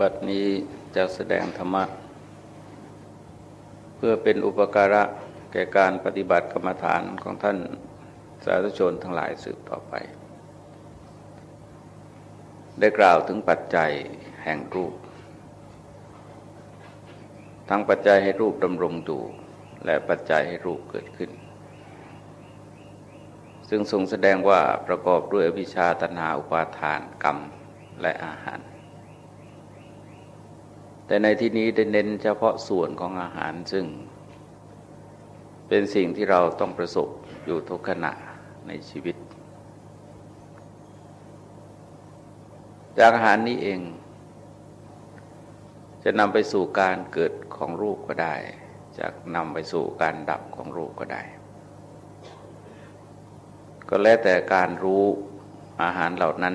บัดนี้จะแสดงธรรมะ เพื่อเป็นอุปการะแก่การปฏิบัติกรรมฐานของท่านสาธุชนทั้งหลายสืบต่อไป ได้กล่าวถึงปัจจัยแห่งรูป ทั้งปัจจัยให้รูปดำรงอยู่และปัจจัยให้รูปเกิดขึ้น ซึ่งทรงแสดงว่าประกอบด้วยวิชาตนาอุปาทานกรรมและอาหาร แต่ในที่นี้ได้เน้นเฉพาะส่วนของอาหารซึ่ง เป็นสิ่งที่เราต้องประสบอยู่ทุกขณะในชีวิต จากอาหารนี้เอง จะนำไปสู่การเกิดของรูปก็ได้ จากนำไปสู่การดับของรูปก็ได้ ก็แล้วแต่การรู้อาหารเหล่านั้น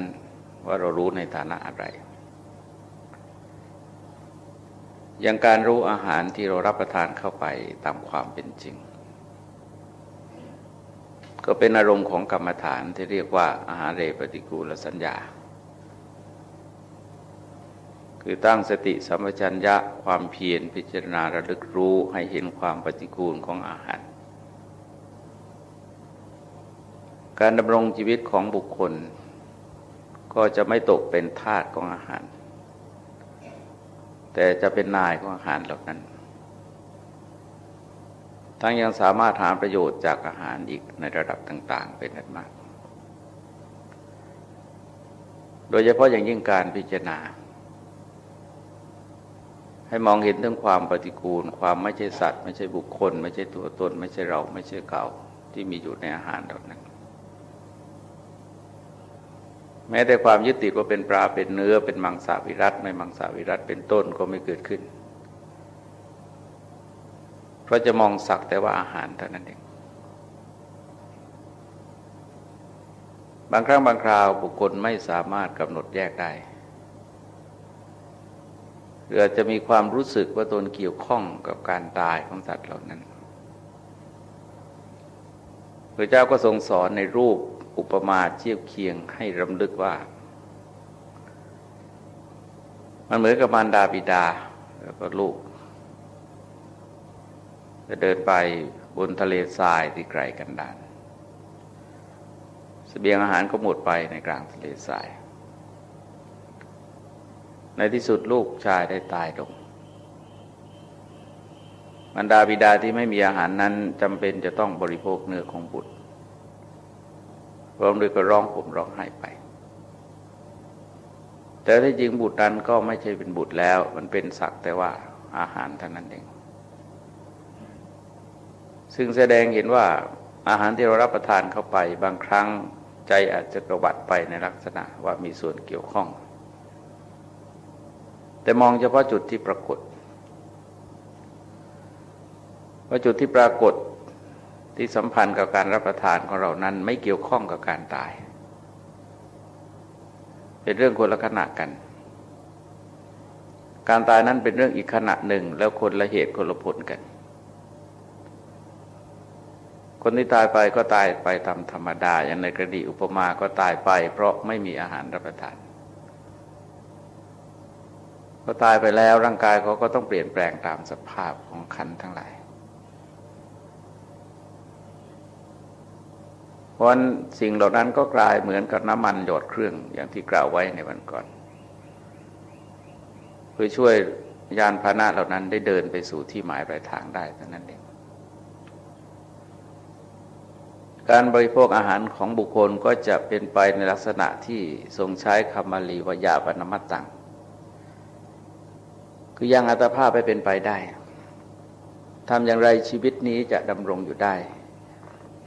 ว่าเรารู้ในฐานะอะไร อย่างการรู้อาหารที่เรารับประทานเข้าไปตามความเป็นจริง ก็เป็นอารมณ์ของกรรมฐานที่เรียกว่าอาหารเรปฏิกูลสัญญา คือตั้งสติสัมปชัญญะความเพียรพิจารณาระลึกรู้ให้เห็นความปฏิกูลของอาหาร การดำรงชีวิตของบุคคล ก็จะไม่ตกเป็นทาสของอาหาร แต่จะเป็นนายของอาหารเหล่านั้น ทั้งยังสามารถหาประโยชน์จากอาหารอีกในระดับต่าง ๆ เป็นนันมาก โดยเฉพาะอย่างยิ่งการพิจารณา ให้มองเห็นถึงความปฏิกูล ความไม่ใช่สัตว์ ไม่ใช่บุคคล ไม่ใช่ตัวตน ไม่ใช่เรา ไม่ใช่เก่าที่มีอยู่ในอาหารเหล่านั้น แม้แต่ความยึดติดว่าเป็นปลาเป็นเนื้อเป็นมังสวิรัตไม่มังสวิรัตเป็นต้นก็ไม่เกิดขึ้น เพราะจะมองสักแต่ว่าอาหารเท่านั้นเองบางครั้งบางคราวบุคคลไม่สามารถกำหนดแยกได้หรืออาจจะมีความรู้สึกว่าตนเกี่ยวข้องกับการตายของสัตว์เหล่านั้นพระเจ้าก็ทรงสอนในรูป อุปมาเทียบเคียงให้รำลึกว่า มันเหมือนกับมารดาบิดาแล้วก็ลูกจะเดินไปบนทะเลทรายที่ไกลกันดานสเสบียงอาหารก็หมดไปในกลางทะเลทราย ในที่สุดลูกชายได้ตายลงมารดาบิดาที่ไม่มีอาหารนั้นจำเป็นจะต้องบริโภคเนื้อของบุตร ร้องด้วยก็ร้องผมร้องไห้ไป แต่ที่จริงบุตรนั้นก็ไม่ใช่เป็นบุตรแล้ว มันเป็นสักแต่ว่าอาหารเท่านั้นเอง ซึ่งแสดงเห็นว่าอาหารที่เรารับประทานเข้าไป บางครั้งใจอาจจะกระบัดไปในลักษณะว่ามีส่วนเกี่ยวข้อง แต่มองเฉพาะจุดที่ปรากฏว่าจุดที่ปรากฏ ที่สัมพันธ์กับการรับประทานของเรานั้นไม่เกี่ยวข้องกับการตาย เป็นเรื่องคนละขณะกัน การตายนั้นเป็นเรื่องอีกขณะหนึ่ง แล้วคนละเหตุคนละผลกัน คนที่ตายไปก็ตายไปตามธรรมดา อย่างในกรณีอุปมาก็ตายไป เพราะไม่มีอาหารรับประทานก็ตายไปแล้วร่างกายเขาก็ต้องเปลี่ยนแปลงตามสภาพของขันทั้งหลาย เพราะสิ่งเหล่านั้นก็กลายเหมือนกับน้ำมันหยดเครื่องอย่างที่กล่าวไว้ในวันก่อน เพื่อช่วยยานพาหนะเหล่านั้นได้เดินไปสู่ที่หมายปลายทางได้เท่านั้นเองการบริโภคอาหารของบุคคลก็จะเป็นไปในลักษณะที่ทรงใช้คำมาลีวยาปนมัตตัง คือยังอัตภาพไปเป็นไปได้ทำอย่างไรชีวิตนี้จะดำรงอยู่ได้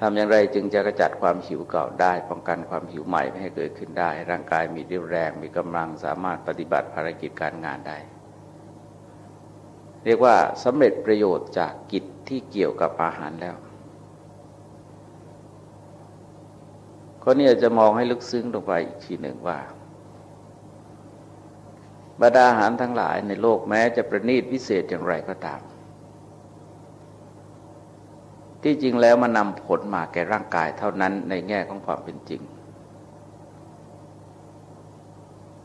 ทำอย่างไรจึงจะกระจัดความหิวเก่าได้ ป้องกันความหิวใหม่ไม่ให้เกิดขึ้นได้ ร่างกายมีเรี่ยวแรงมีกำลังสามารถปฏิบัติภารกิจการงานได้ เรียกว่าสำเร็จประโยชน์จากกิจที่เกี่ยวกับอาหารแล้วก็เนี่ยจะมองให้ลึกซึ้งลงไปอีกทีหนึ่งว่าบรรดาอาหารทั้งหลายในโลกแม้จะประณีตวิเศษอย่างไรก็ตาม ที่จริงแล้วมันนำผลมาแก่ร่างกายเท่านั้นในแง่ของความเป็นจริง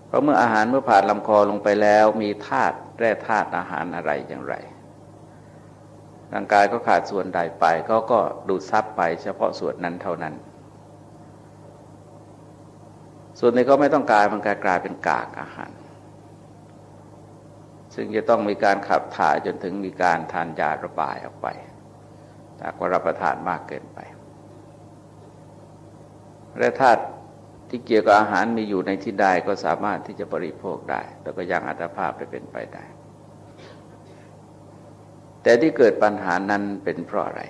เพราะเมื่ออาหารเมื่อผ่านลำคอลงไปแล้วมีธาตุแร่ธาตุอาหารอะไรอย่างไรร่างกายก็ขาดส่วนใดไปเขาก็ดูดซับไปเฉพาะส่วนนั้นเท่านั้น ส่วนนี้ก็ไม่ต้องการมันกลายกลายเป็นกากอาหาร ซึ่งจะต้องมีการขับถ่ายจนถึงมีการทานยาระบายออกไป ถ้าว่ารับประทานมากเกินไปแร่ธาตุที่เกี่ยวกับอาหารมีอยู่ในที่ใดก็สามารถที่จะบริโภคได้ แล้วก็ยังอัตภาพไปเป็นไปได้ แต่ที่เกิดปัญหานั้นเป็นเพราะอะไร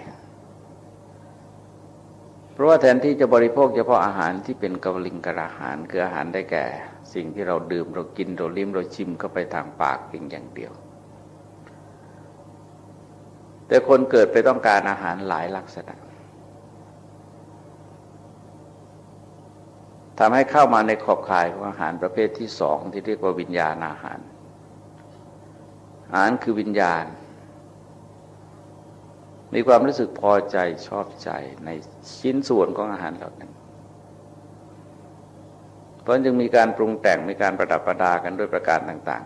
เพราะว่าแทนที่จะบริโภคเฉพาะอาหารที่เป็นกวลิงกระหารคืออาหารได้แก่ สิ่งที่เราดื่มเรากินเราลิ้มเราชิมเข้าไปทางปากเพียงอย่างเดียว แต่คนเกิดไปต้องการอาหารหลายลักษณะทำให้เข้ามาในขอบข่ายของอาหารประเภทที่สองที่เรียกว่าวิญญาณอาหาร อาหารคือวิญญาณ มีความรู้สึกพอใจชอบใจในชิ้นส่วนของอาหารเหล่านั้น เพราะจึงมีการปรุงแต่งมีการประดับประดากันด้วยประการต่าง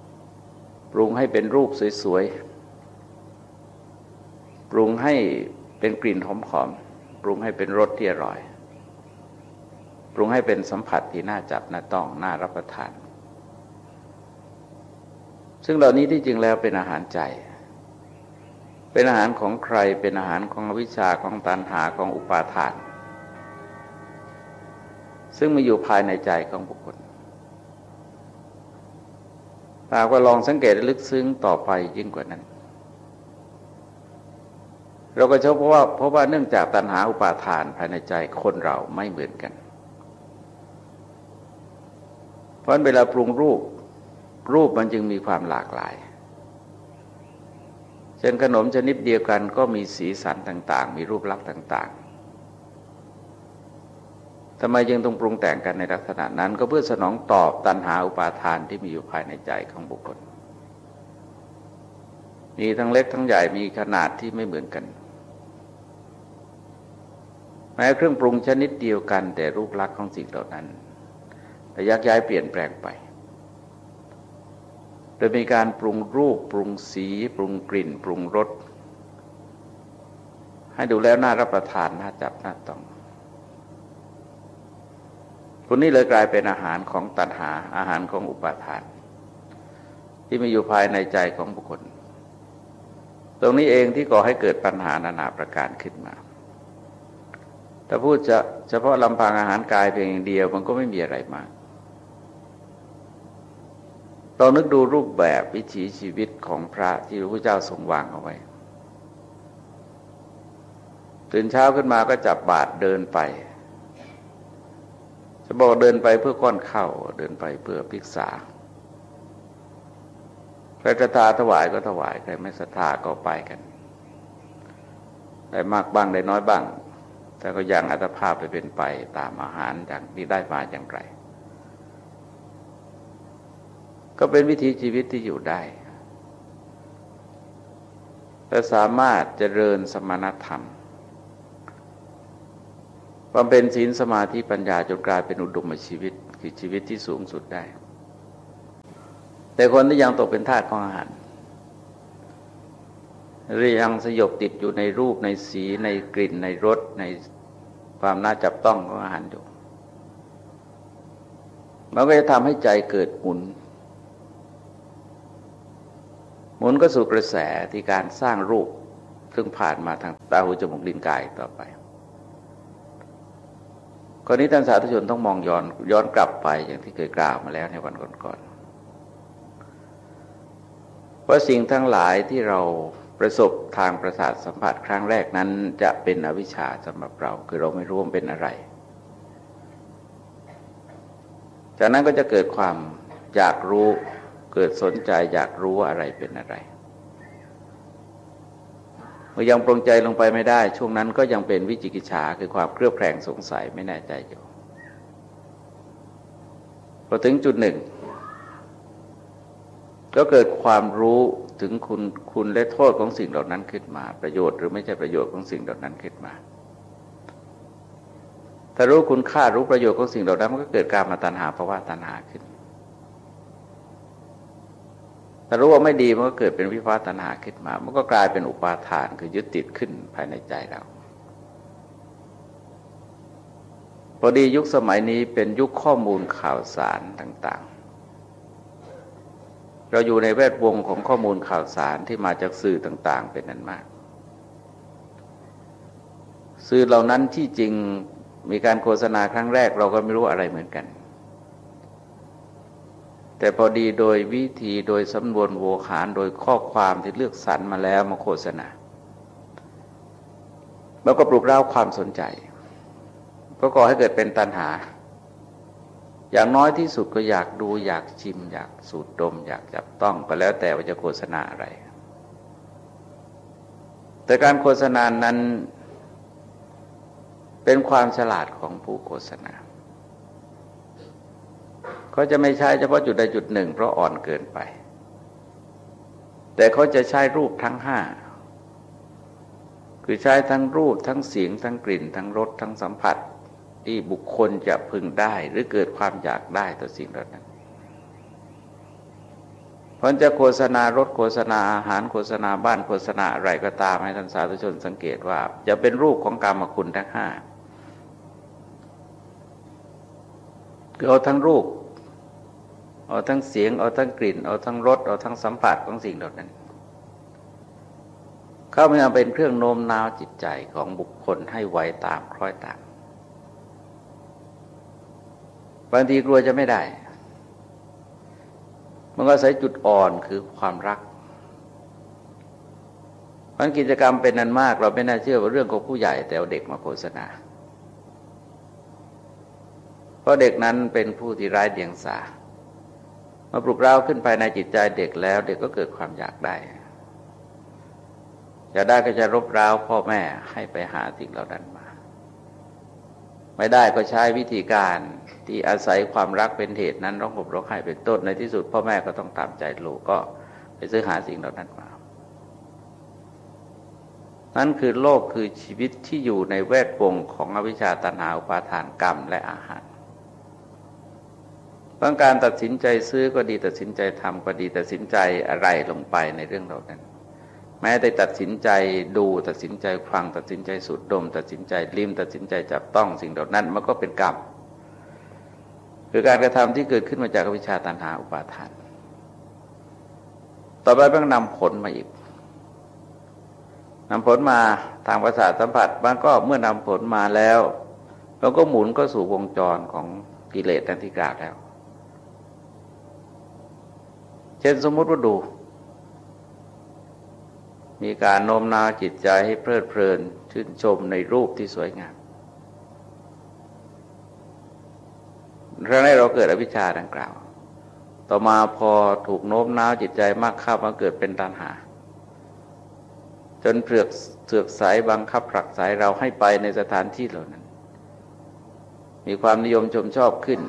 ๆ ปรุงให้เป็นรูปสวยๆ ปรุงให้เป็นกลิ่นหอมๆปรุงให้เป็นรสที่อร่อย ปรุงให้เป็นสัมผัสที่น่าจับน่าต้องน่ารับประทาน ซึ่งเหล่านี้ที่จริงแล้วเป็นอาหารใจ เป็นอาหารของใครเป็นอาหารของวิชาของตันหาของอุปาทาน ซึ่งมีอยู่ภายในใจของบุคคลหากว่าลองสังเกตลึกซึ้งต่อไปยิ่งกว่านั้น เราก็พบว่าเพราะว่าเนื่องจากตัณหาอุปาทานภายในใจคนเราไม่เหมือนกัน เพราะเวลาปรุงรูปรูปมันจึงมีความหลากหลาย เช่นขนมชนิดเดียวกันก็มีสีสันต่าง ๆ มีรูปลักษณ์ต่าง ๆทำไมยังต้องปรุงแต่งกันในลักษณะนั้น ก็เพื่อสนองตอบตันหาอุปาทานที่มีอยู่ภายในใจของบุคคล มีทั้งเล็กทั้งใหญ่มีขนาดที่ไม่เหมือนกัน แม้เครื่องปรุงชนิดเดียวกัน แต่รูปลักษณ์ของสิ่งเหล่านั้นแต่ยักย้ายเปลี่ยนแปลงไป โดยมีการปรุงรูปปรุงสี ปรุงกลิ่น ปรุงรสให้ดูแล้วน่ารับประทานน่าจับน่าต้องคนนี้เลยกลายเป็นอาหารของตัณหาอาหารของอุปาทาน ที่มีอยู่ภายในใจของบุคคล ตรงนี้เองที่ก่อให้เกิดปัญหานานาประการขึ้นมา แต่พูดจะเฉพาะลำพังอาหารกายเพียงอย่างเดียว มันก็ไม่มีอะไรมากเรานึกดูรูปแบบวิถีชีวิตของพระที่พระพุทธเจ้าทรงวางเอาไว้ ตื่นเช้าขึ้นมาก็จับบาตรเดินไป จะบอกเดินไปเพื่อก้อนเข้าเดินไปเพื่อพิกษาใครศรัทธาถวายก็ถวายใครไม่ศรัทธาก็ไปกัน ได้มากบ้างได้น้อยบ้าง แต่ก็ยังอัตภาพไปเป็นไปตามอาหารอย่างที่ได้มาอย่างไร ก็เป็นวิถีชีวิตที่อยู่ได้แต่สามารถเจริญสมณธรรมบำเพ็ญศีลสมาธิปัญญาจนกลายเป็นอุดมชีวิต คือชีวิตที่สูงสุดได้ แต่คนที่ยังตกเป็นทาสของอาหารหรือยังสยบติดอยู่ในรูปในสีในกลิ่นในรสใน ความน่าจับต้องของอาหารอยู่ มันก็จะทำให้ใจเกิดหมุน หมุนก็สู่กระแสที่การสร้างรูป ซึ่งผ่านมาทางตาหูจมูกลิ้นกายต่อไปกรณีท่านสาธุชนต้องมองย้อนย้อนกลับไปอย่างที่เคยกล่าวมาแล้วในวันก่อนๆว่าสิ่งทั้งหลายที่เรา ประสบทางประสาทสัมผัสครั้งแรกนั้นจะเป็นอวิชชาสำหรับเรา คือเราไม่รู้ว่าเป็นอะไร จากนั้นก็จะเกิดความอยากรู้เกิดสนใจอยากรู้ว่าอะไรเป็นอะไรเมื่อยังปรงใจลงไปไม่ได้ ช่วงนั้นก็ยังเป็นวิจิกิจฉาคือความเครือบแคลงสงสัยไม่แน่ใจอยู่พอถึงจุดหนึ่ง ก็เกิดความรู้ ถึงคุณคุณและโทษของสิ่งเหล่านั้นขึ้นมา ประโยชน์หรือไม่ใช่ประโยชน์ของสิ่งเหล่านั้นขึ้นมา ถ้ารู้คุณค่ารู้ประโยชน์ของสิ่งเหล่านั้นมันก็เกิดการมาตัณหาภาวะตัณหาขึ้นถ้ารู้ว่าไม่ดีมันก็เกิดเป็นวิภาตัณหาขึ้นมา มันก็กลายเป็นอุปาทานคือยึดติดขึ้นภายในใจเราพอดียุคสมัยนี้เป็นยุคข้อมูลข่าวสารต่าง ๆ เราอยู่ในแวดวงของข้อมูลข่าวสารที่มาจากสื่อต่าง ๆ เป็นนั้นมาก สื่อเหล่านั้นที่จริงมีการโฆษณาครั้งแรกเราก็ไม่รู้อะไรเหมือนกัน แต่พอดีโดยวิธีโดยสำนวนโวหารโดยข้อความที่เลือกสรรมาแล้วมาโฆษณาแล้วก็ปลุกเร้าความสนใจก็ก่อให้เกิดเป็นตัณหา อย่างน้อยที่สุดก็อยากดูอยากชิม อยากสูดดม อยากจับต้องก็แล้วแต่ว่าจะโฆษณาอะไร แต่การโฆษณานั้นเป็นความฉลาดของผู้โฆษณาเขาจะไม่ใช้เฉพาะจุดใดจุดหนึ่ง เพราะอ่อนเกินไป แต่เขาจะใช้รูปทั้งห้าคือใช้ทั้งรูปทั้งเสียง ทั้งกลิ่น ทั้งรสทั้งสัมผัส ที่บุคคลจะพึงได้หรือเกิดความอยากได้ต่อสิ่งเหล่านั้นเพราะจะโฆษณารถโฆษณาอาหารโฆษณาบ้านโฆษณาอะไรก็ตามให้ท่านสาธุชนสังเกตว่า จะเป็นรูปของกรรมคุณทั้งห้าคือเอาทั้งรูป เอาทั้งเสียง เอาทั้งกลิ่น เอาทั้งรส เอาทั้งสัมผัสของสิ่งเหล่านั้น เข้ามาเป็นเครื่องโน้มน้าวจิตใจของบุคคลให้ไวตามคล้อยตาม บางทีกลัวจะไม่ได้ มันก็ใส่จุดอ่อนคือความรักมันกิจกรรมเป็นนันมาก เราไม่น่าเชื่อว่าเรื่องของผู้ใหญ่แต่เอาเด็กมาโฆษณา เพราะเด็กนั้นเป็นผู้ที่ร้ายเดียงสา มาปลุกเร้าขึ้นภายในจิตใจเด็กแล้ว เด็กก็เกิดความอยากได้ อยากได้ก็จะรบเร้าพ่อแม่ให้ไปหาสิ่งเหล่านั้น ไม่ได้ก็ใช้วิธีการที่อาศัยความรักเป็นเหตุนั้นร้องห่มร้องไห้เป็นต้นในที่สุด พ่อแม่ก็ต้องตามใจลูกก็ไปซื้อหาสิ่งเหล่านั้นมานั่นคือโลกคือชีวิตที่อยู่ในแวดวงของอวิชชาตนาอุปาทานกรรมและอาหารบางการตัดสินใจซื้อก็ดีตัดสินใจทำก็ดีตัดสินใจอะไรลงไปในเรื่องเหล่านั้น แม้แต่ตัดสินใจดูตัดสินใจฟังตัดสินใจสูดดม ตัดสินใจลิ้มตัดสินใจจับต้องสิ่งเหล่านั้นมันก็เป็นกรรมคือการกระทำที่เกิดขึ้นมาจากวิชาตันหาอุปาทาน ต่อไปต้องนำผลมาอีกนำผลมาทางประสาทสัมผัสบางก็เมื่อนำผลมาแล้วเราก็หมุนก็สู่วงจรของกิเลสทันที่กล่าวแล้ว เช่นสมมติว่าดู มีการโน้มน้าวจิตใจให้เพลิดเพลินชื่นชมในรูปที่สวยงามครั้งแรกเราเกิดอวิชชาดังกล่าว ต่อมาพอถูกโน้มน้าวจิตใจมากข้ามาเกิดเป็นตัณหา จนเปลือกเสือกสายบังคับผลักสายเราให้ไปในสถานที่เหล่านั้น มีความนิยมชมชอบขึ้น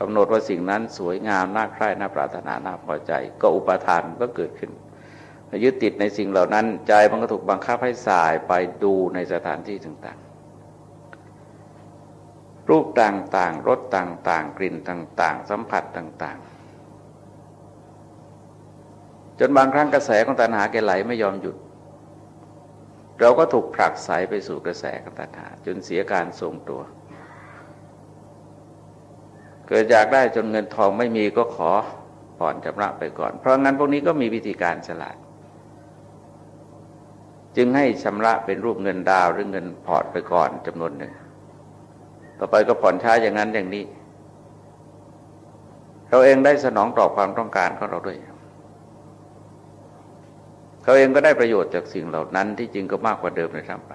กำหนดว่าสิ่งนั้นสวยงามน่าใคร่น่าปรารถนาน่าพอใจ ก็อุปทานก็เกิดขึ้น ยึดติดในสิ่งเหล่านั้น ใจมันก็ถูกบังคับให้สายไปดูในสถานที่ต่างๆ รูปต่างๆรสต่างๆ กลิ่นต่าง ๆ สัมผัสต่างๆ จนบางครั้งกระแสของตัณหาแกไหลไม่ยอมหยุด เราก็ถูกผลักไสไปสู่กระแสของตัณหา จนเสียการทรงตัว เกิดอยากได้จนเงินทองไม่มีก็ขอผ่อนชำระไปก่อน เพราะงั้นพวกนี้ก็มีวิธีการฉลาด จึงให้ชำระเป็นรูปเงินดาวหรือเงินพอร์ตไปก่อนจำนวนหนึ่ง ต่อไปก็ผ่อนช้าอย่างนั้นอย่างนี้ เราเองได้สนองตอบความต้องการของเราด้วย เขาเองก็ได้ประโยชน์จากสิ่งเหล่านั้นที่จริงก็มากกว่าเดิมเลยทั้งไป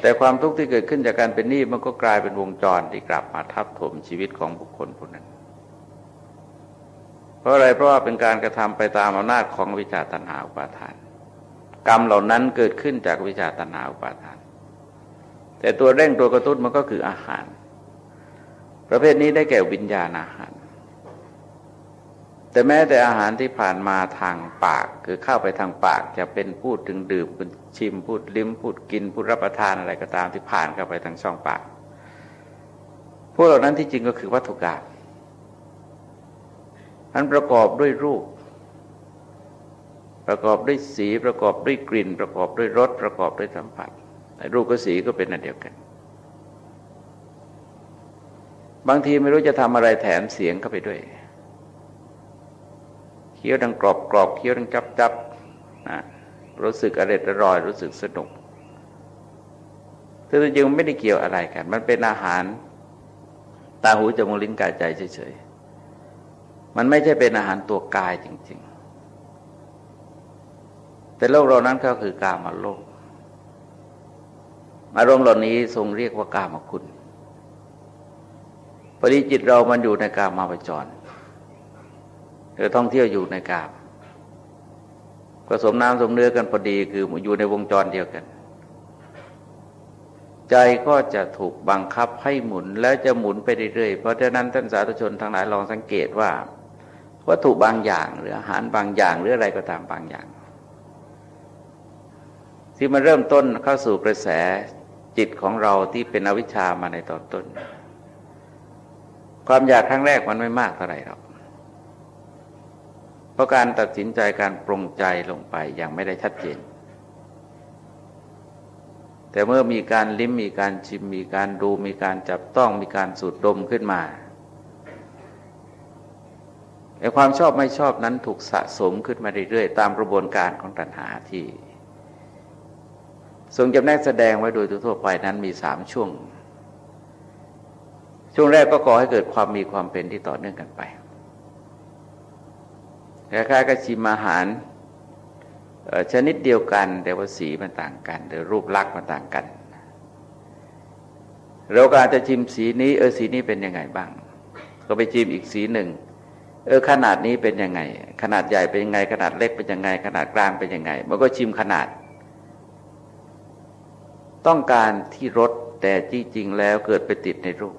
แต่ความทุกข์ที่เกิดขึ้นจากการเป็นหนี้มันก็กลายเป็นวงจรที่กลับมาทับถมชีวิตของบุคคลผู้นั้นเพราะอะไรเพราะว่าเป็นการกระทำไปตามอำนาจของวิชาตัณหาอุปาทาน กรรมเหล่านั้นเกิดขึ้นจากวิชาตัณาอุปาทาน แต่ตัวเร่งตัวกระตุ้นมันก็คืออาหาร ประเภทนี้ได้แก่วิญญาณอาหารแต่แต่แม้แต่อาหารที่ผ่านมาทางปาก คือเข้าไปทางปากจะเป็นพูดถึงดื่มเป็นชิมพูดลิ้มพูดกินพูดรับประทานอะไรก็ตามที่ผ่านเข้าไปทางช่องปาก พวกเหล่านั้นที่จริงก็คือวัตถุกรรมมันประกอบด้วยรูป ประกอบด้วยสีประกอบด้วยกลิ่น ประกอบด้วยรสประกอบด้วยสัมผัสรูปกับสีก็เป็นอันเดียวกัน บางทีไม่รู้จะทำอะไรแถมเสียงเข้าไปด้วยเคี้ยวดังกรอบกรอบเคี้ยวดังจับจับนะรู้สึกอร่อยอร่อยรู้สึกสนุกแต่จริงไม่ได้เกี่ยวอะไรกัน มันเป็นอาหารตาหูจมูกลิ้นกายใจเฉยๆมันไม่ใช่เป็นอาหารตัวกายจริงๆ แต่โลกเรานั้นก็คือกามาโลก อารมณ์เหล่านี้ทรงเรียกว่ากามคุณปริจิตเรามันอยู่ในกามาปจรหรือท่องเที่ยวอยู่ในกามผสมน้ำสมเนื้อกันพอดีคืออยู่ในวงจรเดียวกัน ใจก็จะถูกบังคับให้หมุนแล้วจะหมุนไปเรื่อยๆ เพราะฉะนั้นท่านสาธุชนทั้งหลายลองสังเกตว่า วัตถุบางอย่างหรืออาหารบางอย่างหรืออะไรก็ตามบางอย่าง ที่มันเริ่มต้นเข้าสู่กระแสจิตของเราที่เป็นอวิชามาในตอนต้น ความอยากครั้งแรกมันไม่มากเท่าไหร่หรอกเพราะการตัดสินใจการปรงใจลงไปยังไม่ได้ชัดเจน แต่เมื่อมีการลิ้มมีการชิมมีการดูมีการจับต้องมีการสูดดมขึ้นมาไอ้ความชอบไม่ชอบนั้นถูกสะสมขึ้นมาเรื่อยๆ ตามกระบวนการของตัณหาที่ ทรงจำแนกแสดงไว้โดยทั่วไปนั้นมีสามช่วง ช่วงแรกก็ก่อให้เกิดความมีความเป็นที่ต่อเนื่องกันไปคล้ายๆกับชิมอาหารชนิดเดียวกัน แต่ว่าสีมันต่างกันหรือรูปลักษณ์มันต่างกัน เราก็อาจจะชิมสีนี้ เออสีนี้เป็นยังไงบ้าง ก็ไปชิมอีกสีหนึ่งเออขนาดนี้เป็นยังไง ขนาดใหญ่เป็นยังไง ขนาดเล็กเป็นยังไง ขนาดกลางเป็นยังไง มันก็ชิมขนาด ต้องการที่รสแต่จริงๆแล้วเกิดไปติดในรูป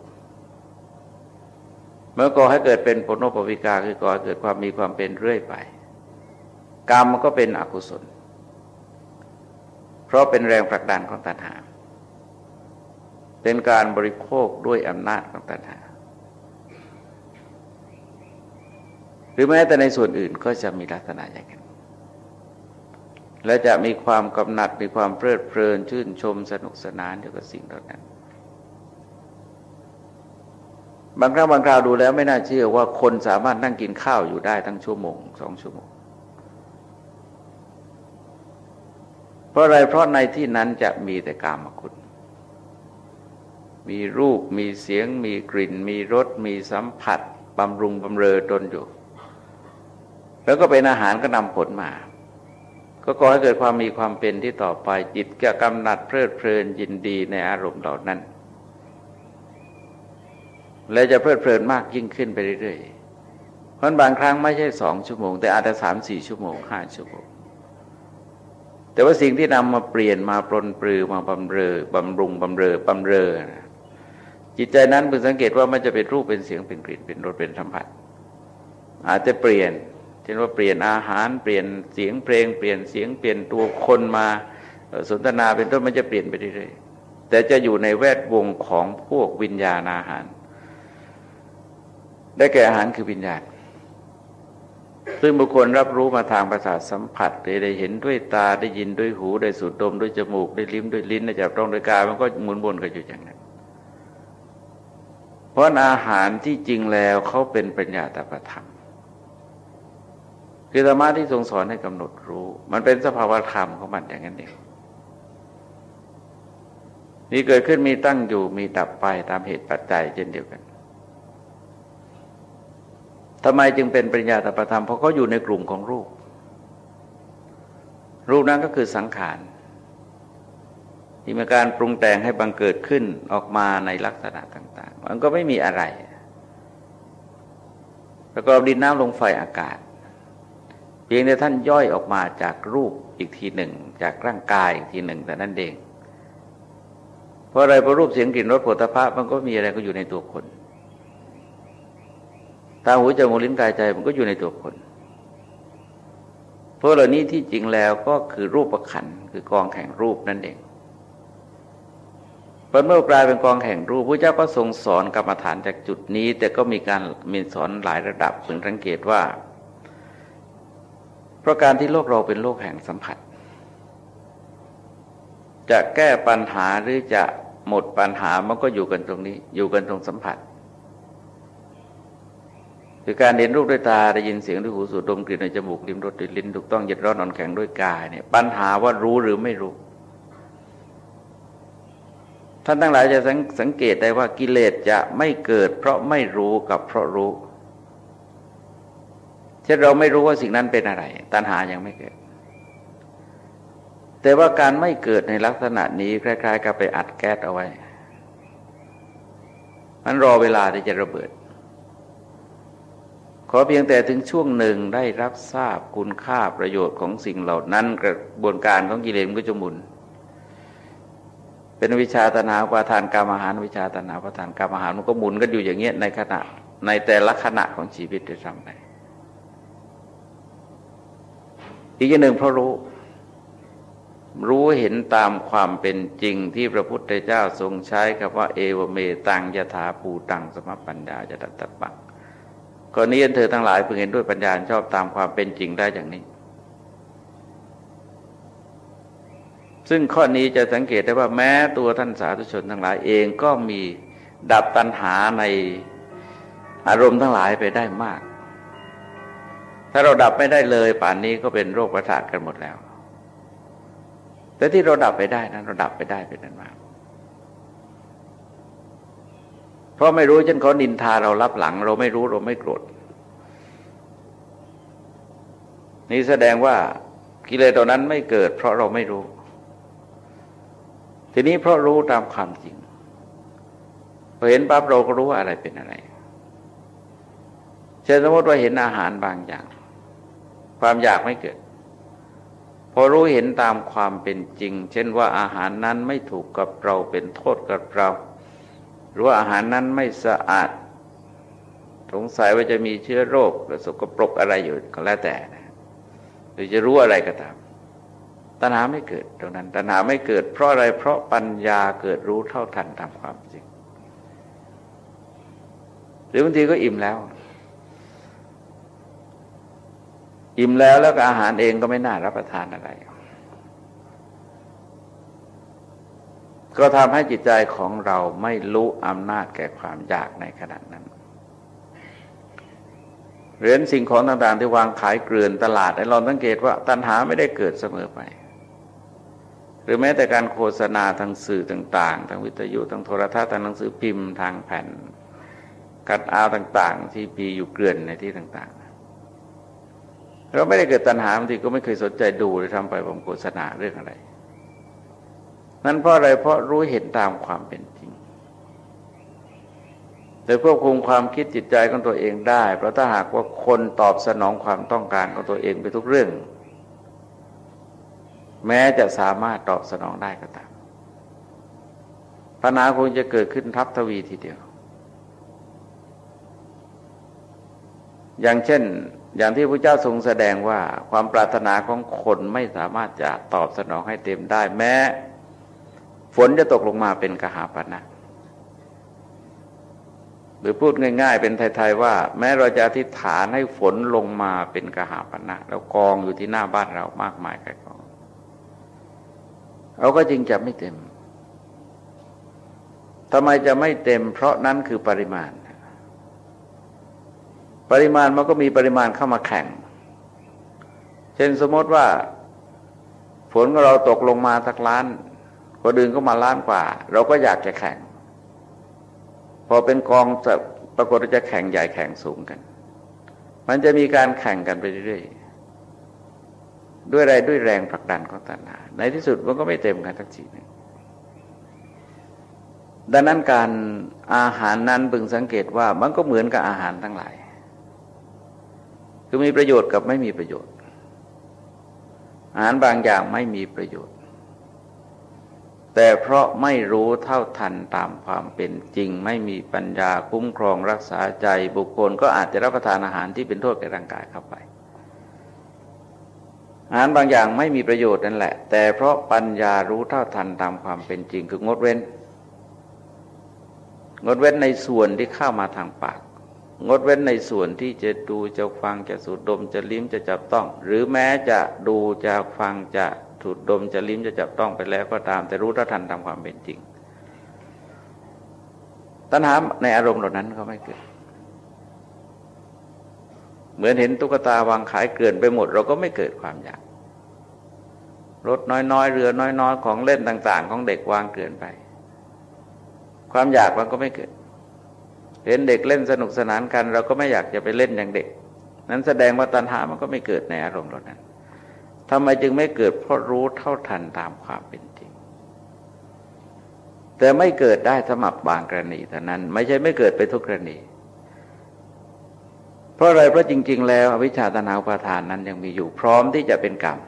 เมื่อก่อให้เกิดเป็นปนปวิกาคือก่อให้เกิดความมีความเป็นเรื่อยไป กรรมมันก็เป็นอกุศล เพราะเป็นแรงผลักดันของตัณหา เป็นการบริโภคด้วยอำนาจของตัณหา หรือแม้แต่ในส่วนอื่นก็จะมีลักษณะอย่างนั้น และจะมีความกำหนัดมีความเพลิดเพลินชื่นชมสนุกสนานอยู่กับสิ่งเหล่านั้น บางครั้งบางคราวดูแล้วไม่น่าเชื่อว่าคนสามารถนั่งกินข้าวอยู่ได้ทั้งชั่วโมงสองชั่วโมง เพราะอะไรเพราะในที่นั้นจะมีแต่กามคุณ มีรูปมีเสียง มีกลิ่น มีรส มีสัมผัสบำรุงบำเรอตนอยู่ แล้วก็เป็นอาหารก็นำผลมา ก็ก่อให้เกิดความมีความเป็นที่ต่อไปจิตจะกำหนัดเพลิดเพลินยินดีในอารมณ์เหล่านั้น และจะเพลิดเพลินมากยิ่งขึ้นไปเรื่อยๆ เพราะบางครั้งไม่ใช่สองชั่วโมง แต่อาจจะสามสี่ชั่วโมงห้าชั่วโมง แต่ว่าสิ่งที่นำมาเปลี่ยนมาปลนปลือมาบำเรอบำรุงบำเรอบำเรอจิตใจนั้นเพิ่งสังเกตว่ามันจะเป็นรูปเป็นเสียงเป็นกลิ่นเป็นรสเป็นสัมผัสอาจจะเปลี่ยน ช่นว่าเปลี่ยนอาหารเปลี่ยนเสียงเพลง เปลี่ยนเสียงเปลี่ยนตัวคนมาสนทนาเป็นต้นมันจะเปลี่ยนไปเรื่อยๆแต่จะอยู่ในแวดวงของพวกวิญญาณอาหาร ได้แก่อาหารคือวิญญาณ ซึ่งบุคคลรับรู้มาทางประสาทสัมผัสได้เห็นด้วยตาได้ยินด้วยหูได้สูดดมด้วยจมูกได้ลิ้มด้วยลิ้นได้จับต้องด้วยกายมันก็หมุนวนกันอยู่อย่างนั้นเพราะอาหารที่จริงแล้วเขาเป็นปัญญาตประธรรม คือธรรมะที่ทรงสอนให้กำหนดรู้ มันเป็นสภาวธรรมของมันอย่างนั้นเองมีเกิดขึ้นมีตั้งอยู่มีดับไปตามเหตุปัจจัยเช่นเดียวกันทำไมจึงเป็นปริญญาตประธรรมเพราะเขาอยู่ในกลุ่มของรูป รูปนั้นก็คือสังขารที่มีการปรุงแต่งให้บังเกิดขึ้นออกมาในลักษณะต่าง ๆ มันก็ไม่มีอะไร ประกอบดินน้ำลงไฟอากาศ พียงแต่ท่านย่อยออกมาจากรูปอีกทีหนึ่ง จากร่างกายอีกทีหนึ่งแต่นั่นเอง เพราะอะไรเพราะรูปเสียงกลิ่นรสผลิตภัณฑ์มันก็มีอะไรก็อยู่ในตัวคนตาหูจมูกลิ้นกายใจมันก็อยู่ในตัวคน เพราะเหล่านี้ที่จริงแล้วก็คือรูปประขันคือกองแห่งรูปนั่นเองพอเมื่อกลายเป็นกองแห่งรูปพระเจ้าก็ทรงสอนกรรมฐานจากจุดนี้ แต่ก็มีการมีสอนหลายระดับพึงสังเกตว่า เพราะการที่โลกเราเป็นโลกแห่งสัมผัส จะแก้ปัญหาหรือจะหมดปัญหามันก็อยู่กันตรงนี้ อยู่กันตรงสัมผัสคือการเห็นรูปด้วยตาได้ยินเสียงด้วยหูสูดดมกลิ่นในจมูกลิ้มรสด้วยลิ้นถูกต้องเยึดร้อนนอนแข็งด้วยกายเนี่ยปัญหาว่ารู้หรือไม่รู้ ท่านทั้งหลายจะสังเกตได้ว่ากิเลสจะไม่เกิด เพราะไม่รู้กับเพราะรู้ ช่นเราไม่รู้ว่าสิ่งนั้นเป็นอะไร ตัณหายังไม่เกิด แต่ว่าการไม่เกิดในลักษณะนี้คล้าย ๆ กับไปอัดแก๊สเอาไว้ มันรอเวลาที่จะระเบิด ขอเพียงแต่ถึงช่วงหนึ่งได้รับทราบคุณค่าประโยชน์ของสิ่งเหล่านั้นกระบวนการของกิเลสก็จะหมุน เป็นวิชาตนาประทานกรรมอาหารวิชาตนาประทานกรรมอาหารมันก็หมุนกันอยู่อย่างเงี้ยในขณะในแต่ละขณะของชีวิตด้วยซ้ำไป อีกอย่างหนึ่งเพราะรู้ รู้เห็นตามความเป็นจริงที่พระพุทธเจ้าทรงใช้คำว่าเอวเมตังยถาภูตังสมปัญญาจะตัตปังกรณีเธอทั้งหลายเพิ่งเห็นด้วยปัญญาชอบตามความเป็นจริงได้อย่างนี้ ซึ่งข้อนี้จะสังเกตได้ว่าแม้ตัวท่านสาธุชนทั้งหลายเองก็มีดับตัณหาในอารมณ์ทั้งหลายไปได้มาก ถ้าเราดับไม่ได้เลยป่านนี้ก็เป็นโรคประสาทกันหมดแล้ว แต่ที่เราดับไปได้นั้นเราดับไปได้เป็นนั้นมากเพราะไม่รู้ฉันเขานินทาเรารับหลัง เราไม่รู้เราไม่โกรธนี่แสดงว่ากิเลสตัวนั้นไม่เกิด เพราะเราไม่รู้ ทีนี้เพราะรู้ตามความจริงพอเห็นปั๊บเราก็รู้ว่าอะไรเป็นอะไร เช่นสมมติว่าเห็นอาหารบางอย่าง ความอยากไม่เกิด พอรู้เห็นตามความเป็นจริง เช่นว่าอาหารนั้นไม่ถูกกับเราเป็นโทษกับเรา หรือว่าอาหารนั้นไม่สะอาด สงสัยว่าจะมีเชื้อโรคหรือสกปรกอะไรอยู่ก็แล้วแต่หรือจะรู้อะไรก็ตามตัณหาไม่เกิดตรงนั้นตัณหาไม่เกิด เพราะอะไรเพราะปัญญาเกิดรู้เท่าทันตามความจริง หรือบางทีก็อิ่มแล้ว อิ่มแล้วแล้วก็อาหารเองก็ไม่น่ารับประทานอะไร ก็ทำให้จิตใจของเราไม่รู้อำนาจแก่ความอยากในขณะนั้นเหรียญสิ่งของต่างๆ ที่วางขายเกลื่อนตลาดเราสังเกตว่าตัณหาไม่ได้เกิดเสมอไป หรือแม้แต่การโฆษณาทางสื่อต่าง ๆ ทางวิทยุทางโทรทัศน์ทางหนังสือพิมพ์ทางแผ่นกัดอาต่าง ๆ ที่มีอยู่เกลื่อนในที่ต่างๆ เราไม่ได้เกิดตัณหาบางทีก็ไม่เคยสนใจดูเลยทำไปผมโฆษณาเรื่องอะไร นั้นเพราะอะไรเพราะรู้เห็นตามความเป็นจริง แต่ควบคุมความคิดจิตใจของตัวเองได้ เพราะถ้าหากว่าคนตอบสนองความต้องการของตัวเองไปทุกเรื่อง แม้จะสามารถตอบสนองได้ก็ตามปัญหาคงจะเกิดขึ้นทับทวีทีเดียว อย่างเช่น อย่างที่พระเจ้าทรงแสดงว่าความปรารถนาของคนไม่สามารถจะตอบสนองให้เต็มได้ แม้ ฝนจะตกลงมาเป็นกหาปณะหรือพูดง่าย ๆ เป็นไทยๆว่า แม้เราจะอธิษฐานให้ฝนลงมาเป็นกหาปณะแล้วกองอยู่ที่หน้าบ้านเรามากมายกันกองเราก็จริงจะไม่เต็มทำไมจะไม่เต็ม เพราะนั้นคือปริมาณ ปริมาณมันก็มีปริมาณเข้ามาแข่ง เช่นสมมติว่า ฝนของเราตกลงมาสักล้านคนอื่นก็มาล้านกว่า เราก็อยากจะแข่ง พอเป็นกองจะปรากฏจะแข่งใหญ่แข่งสูงกัน มันจะมีการแข่งกันไปเรื่อยๆด้วยอะไรด้วยแรงผลักดันของตัณหาในที่สุดมันก็ไม่เต็มกันทักทีนึงดังนั้นการอาหารนั้นบึงสังเกตว่ามันก็เหมือนกับอาหารทั้งหลาย คือมีประโยชน์กับไม่มีประโยชน์ อาหารบางอย่างไม่มีประโยชน์ แต่เพราะไม่รู้เท่าทันตามความเป็นจริง ไม่มีปัญญาคุ้มครองรักษาใจบุคคล ก็อาจจะรับประทานอาหารที่เป็นโทษแก่ร่างกายเข้าไป อาหารบางอย่างไม่มีประโยชน์นั่นแหละ แต่เพราะปัญญารู้เท่าทันตามความเป็นจริงคืองดเว้น งดเว้นในส่วนที่เข้ามาทางปาก งดเว้นในส่วนที่จะดูจะฟังจะสูดดมจะลิ้มจะจับต้อง หรือแม้จะดูจะฟังจะถูดดมจะลิ้มจะจับต้องไปแล้วก็ตาม แต่รู้ท่าทันตามความเป็นจริง ตัณหาในอารมณ์เหล่านั้นก็ไม่เกิด เหมือนเห็นตุ๊กตาวางขายเกลื่อนไปหมด เราก็ไม่เกิดความอยากรถน้อยๆ เรือน้อยๆ ของเล่นต่าง ๆ ของเด็กวางเกลื่อนไป ความอยากมันก็ไม่เกิด เห็นเด็กเล่นสนุกสนานกัน เราก็ไม่อยากจะไปเล่นอย่างเด็ก นั้นแสดงว่าตัณหามันก็ไม่เกิดในอารมณ์เหล่านั้นทำไมจึงไม่เกิดเพราะรู้เท่าทันตามความเป็นจริง แต่ไม่เกิดได้สมับบางกรณีเท่านั้น ไม่ใช่ไม่เกิดไปทุกกรณี เพราะอะไรเพราะจริง ๆ แล้วอวิชชาตนาอุปาทานนั้นยังมีอยู่พร้อมที่จะเป็นกรรม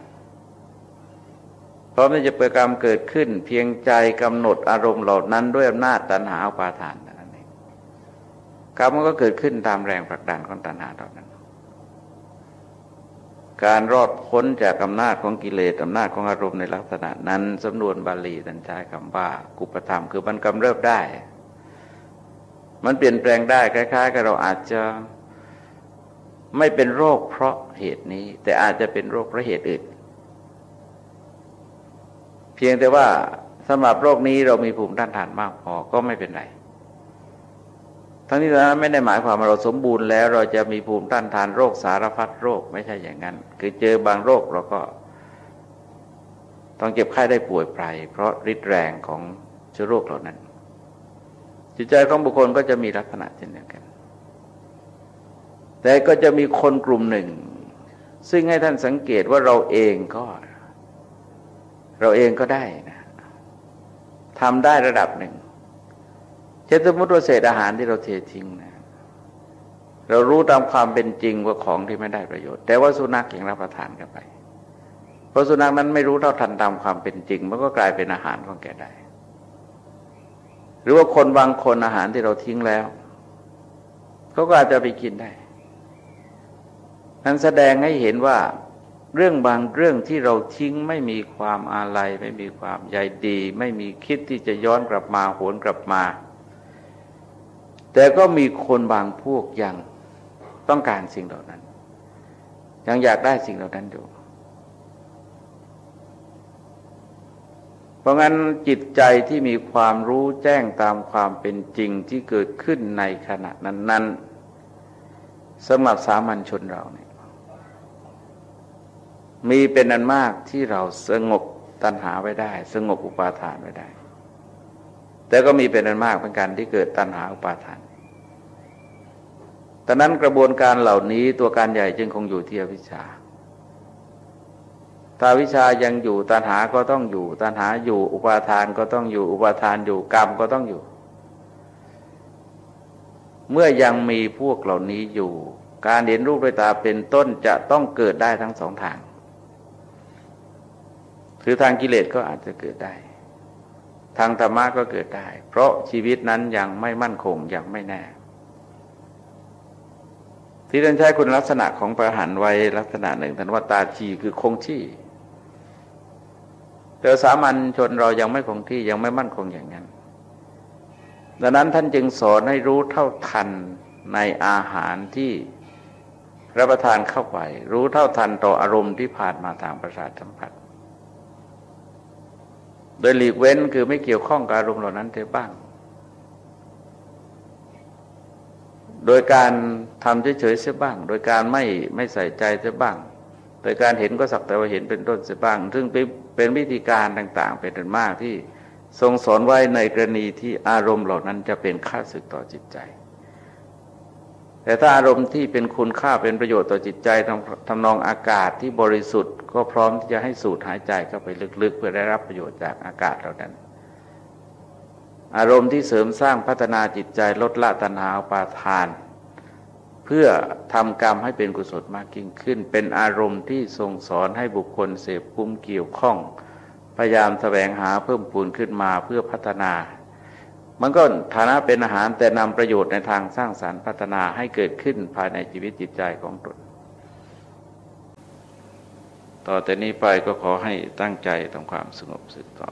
พร้อมที่จะเปิดกรรมเกิดขึ้น เพียงใจกำหนดอารมณ์เหล่านั้นด้วยอำนาจตัณหาอุปาทาน รรมมันก็เกิดขึ้นตามแรงผลักดันของตัณหาเหล่านั้น การรอดพ้นจากอำนาจของกิเลสอำนาจของอารมณ์ในลักษณะนั้นสำนวนบาลีท่านใช้คำว่ากุปธรรมคือมันกำเริบได้ มันเปลี่ยนแปลงได้คล้ายๆกับเราอาจจะไม่เป็นโรคเพราะเหตุนี้ แต่อาจจะเป็นโรคเพราะเหตุอื่น เพียงแต่ว่าสำหรับโรคนี้เรามีภูมิต้านทานมากพอก็ไม่เป็นไร ทั้งนี้นะไม่ได้หมายความว่าเราสมบูรณ์แล้ว เราจะมีภูมิต้านทานโรคสารพัดโรคไม่ใช่อย่างนั้น คือเจอบางโรคเราก็ ต้องเจ็บไข้ได้ป่วยไปเพราะฤทธิ์แรงของเชื้อโรคเหล่านั้น จิตใจของบุคคลก็จะมีลักษณะเช่นเดียวกัน แต่ก็จะมีคนกลุ่มหนึ่ง ซึ่งให้ท่านสังเกตว่าเราเองก็ เราเองก็ได้นะทำได้ระดับหนึ่ง ช่นสมมติว่าเศษอาหารที่เราเททิ้งนะเรารู้ตามความเป็นจริงว่าของที่ไม่ได้ประโยชน์ แต่ว่าสุนัขยังรับประทานกันไป เพราะสุนัขนั้นไม่รู้เท่าทันตามความเป็นจริง มันก็กลายเป็นอาหารของแกได้ หรือว่าคนบางคนอาหารที่เราทิ้งแล้วเขาก็อาจจะไปกินได้ นั้นแสดงให้เห็นว่าเรื่องบางเรื่องที่เราทิ้งไม่มีความอาลัยไม่มีความใยดี ไม่มีคิดที่จะย้อนกลับมาหวนกลับมา แต่ก็มีคนบางพวกยังต้องการสิ่งเหล่านั้น ยังอยากได้สิ่งเหล่านั้นอยู่ เพราะงั้นจิตใจที่มีความรู้แจ้งตามความเป็นจริงที่เกิดขึ้นในขณะนั้น ๆสำหรับสามัญชนเราเนี่ยมีเป็นอันมากที่เราสงบตัณหาไว้ได้ สงบอุปาทานไว้ได้ แต่ก็มีเป็นอันมากเป็นการที่เกิดตัณหาอุปาทานแต่นั้นกระบวนการเหล่านี้ตัวการใหญ่จึงคงอยู่ที่อวิชชา ถ้าวิชายังอยู่ตัณหาก็ต้องอยู่ ตัณหาอยู่อุปาทานก็ต้องอยู่ อุปาทานอยู่กรรมก็ต้องอยู่ เมื่อยังมีพวกเหล่านี้อยู่ การเห็นรูปด้วยตาเป็นต้นจะต้องเกิดได้ทั้งสองทางคือทางกิเลสก็อาจจะเกิดได้ ทางธรรมะก็เกิดได้ เพราะชีวิตนั้นยังไม่มั่นคงยังไม่แน่ ที่ท่านใช้คุณลักษณะของประหันไว้ลักษณะหนึ่งท่านว่าตาชีคือคงที่แต่สามัญชนเรายังไม่คงที่ยังไม่มั่นคงอย่างนั้นดังนั้นท่านจึงสอนให้รู้เท่าทันในอาหารที่รับประทานเข้าไป รู้เท่าทันต่ออารมณ์ที่ผ่านมาทางประสาทสัมผัส โดยหลีกเว้นคือไม่เกี่ยวข้องกับอารมณ์เหล่านั้นเสียบ้าง โดยการทำเฉยๆเสียบ้าง โดยการไม่ไม่ใส่ใจเสียบ้าง โดยการเห็นก็สักแต่ว่าเห็นเป็นต้นเสียบ้าง ซึ่งเป็นวิธีการต่างๆ เป็นอันมากที่ทรงสอนไว้ในกรณีที่อารมณ์เหล่านั้นจะเป็นค่าศึกต่อจิตใจ แต่ถ้าอารมณ์ที่เป็นคุณค่าเป็นประโยชน์ต่อจิตใจทำทำนองอากาศที่บริสุทธิ์ ก็พร้อมที่จะให้สูดหายใจเข้าไปลึกๆ เพื่อได้รับประโยชน์จากอากาศเหล่านั้น อารมณ์ที่เสริมสร้างพัฒนาจิตใจลดละตัณหาปาทาน เพื่อทำกรรมให้เป็นกุศลมากยิ่งขึ้น เป็นอารมณ์ที่ทรงสอนให้บุคคลเสพคุ้มเกี่ยวข้อง พยายามแสวงหาเพิ่มพูนขึ้นมาเพื่อพัฒนา มันก็ฐานะเป็นอาหารแต่นำประโยชน์ในทางสร้างสารรค์พัฒนาให้เกิดขึ้นภายในชีวิตจิตใจของตน ต่อแต่นี้ไปก็ขอให้ตั้งใจทำความสงบสึกต่อ